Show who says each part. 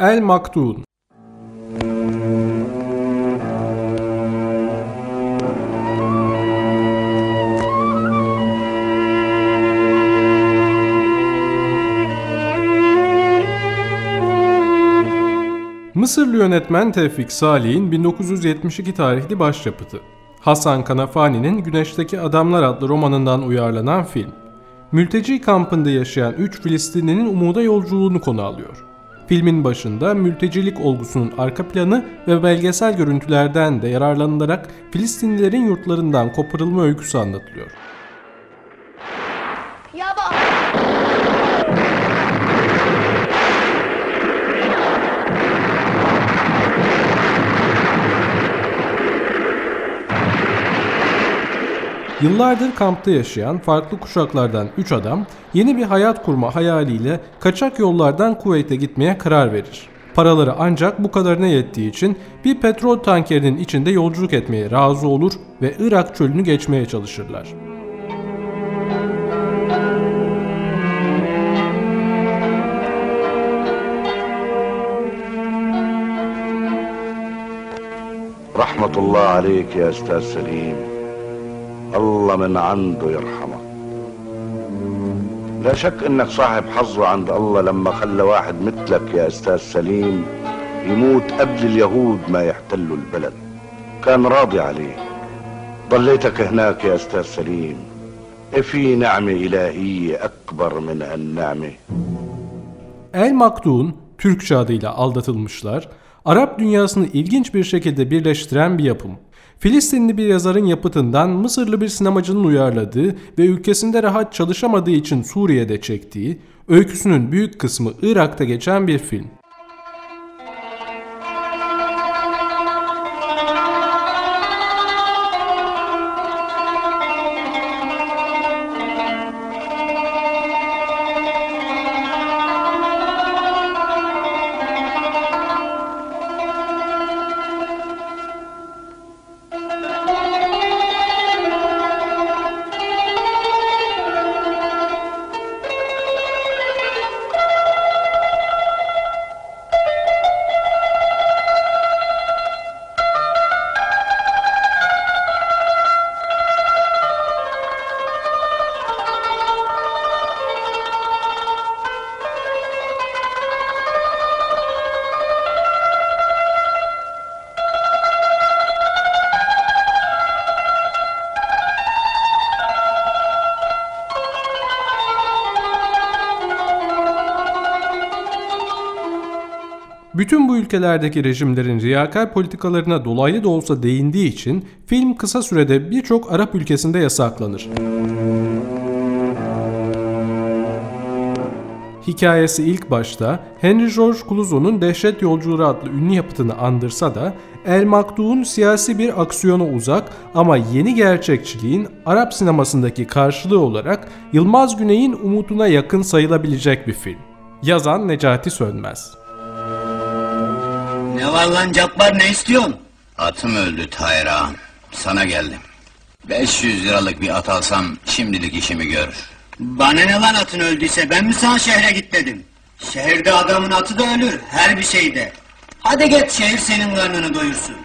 Speaker 1: El Maktuun Mısırlı yönetmen Tevfik Salih'in 1972 tarihli başyapıtı. Hasan Kanafani'nin Güneşteki Adamlar adlı romanından uyarlanan film. Mülteci kampında yaşayan 3 Filistinlinin umuda yolculuğunu konu alıyor. Filmin başında mültecilik olgusunun arka planı ve belgesel görüntülerden de yararlanılarak Filistinlilerin yurtlarından koparılma öyküsü anlatılıyor. Yıllardır kampta yaşayan farklı kuşaklardan 3 adam yeni bir hayat kurma hayaliyle kaçak yollardan Kuveyt'e gitmeye karar verir. Paraları ancak bu kadarına yettiği için bir petrol tankerinin içinde yolculuk etmeye razı olur ve Irak çölünü geçmeye çalışırlar.
Speaker 2: Rahmetullah aleyk ya Selim. الله من عنده يرحمك لا شك انك صاحب حظه عند الله لما خلى واحد مثلك يا استاذ سليم يموت قبل اليهود ما يحتلوا البلد كان راضي عليه ضليتك هناك يا استاذ سليم في نعمة إلهية أكبر من هالنعمة
Speaker 1: El Maktuun, Türkçe adıyla aldatılmışlar, Arap dünyasını ilginç bir şekilde birleştiren bir yapım. Filistinli bir yazarın yapıtından Mısırlı bir sinemacının uyarladığı ve ülkesinde rahat çalışamadığı için Suriye'de çektiği, öyküsünün büyük kısmı Irak'ta geçen bir film. Bütün bu ülkelerdeki rejimlerin riyakar politikalarına dolaylı da olsa değindiği için film kısa sürede birçok Arap ülkesinde yasaklanır. Hikayesi ilk başta Henry George Clouseau'nun Dehşet Yolcuları adlı ünlü yapıtını andırsa da El Maktu'un siyasi bir aksiyona uzak ama yeni gerçekçiliğin Arap sinemasındaki karşılığı olarak Yılmaz Güney'in umutuna yakın sayılabilecek bir film. Yazan Necati Sönmez.
Speaker 3: Ne var lan Cabbar ne istiyorsun?
Speaker 4: Atım öldü Tahir ağam. Sana geldim. 500 liralık bir at alsam şimdilik işimi görür.
Speaker 3: Bana ne lan atın öldüyse ben mi sana şehre git dedim? Şehirde adamın atı da ölür her bir şeyde. Hadi git şehir senin karnını doyursun.